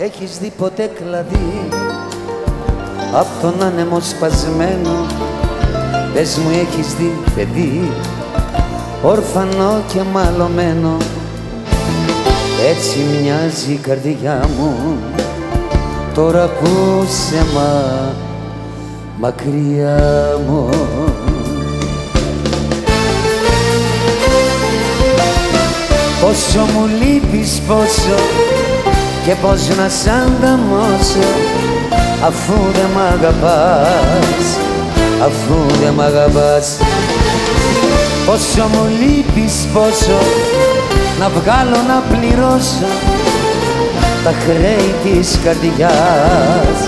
Έχεις δει ποτέ κλαδί Απ' τον άνεμο σπασμένο; Πες μου έχεις δει παιδί Ορφανό και μαλωμένο; Έτσι μοιάζει η καρδιά μου Τώρα που σε μα μακριά μου. Πόσο μου λείπεις πόσο και πώς να σ' ανταμώσω αφού δεν μ' αγαπάς, αφού δεν μ' αγαπάς. Πόσο μου λείπεις πόσο να βγάλω να πληρώσω τα χρέη της καρδιάς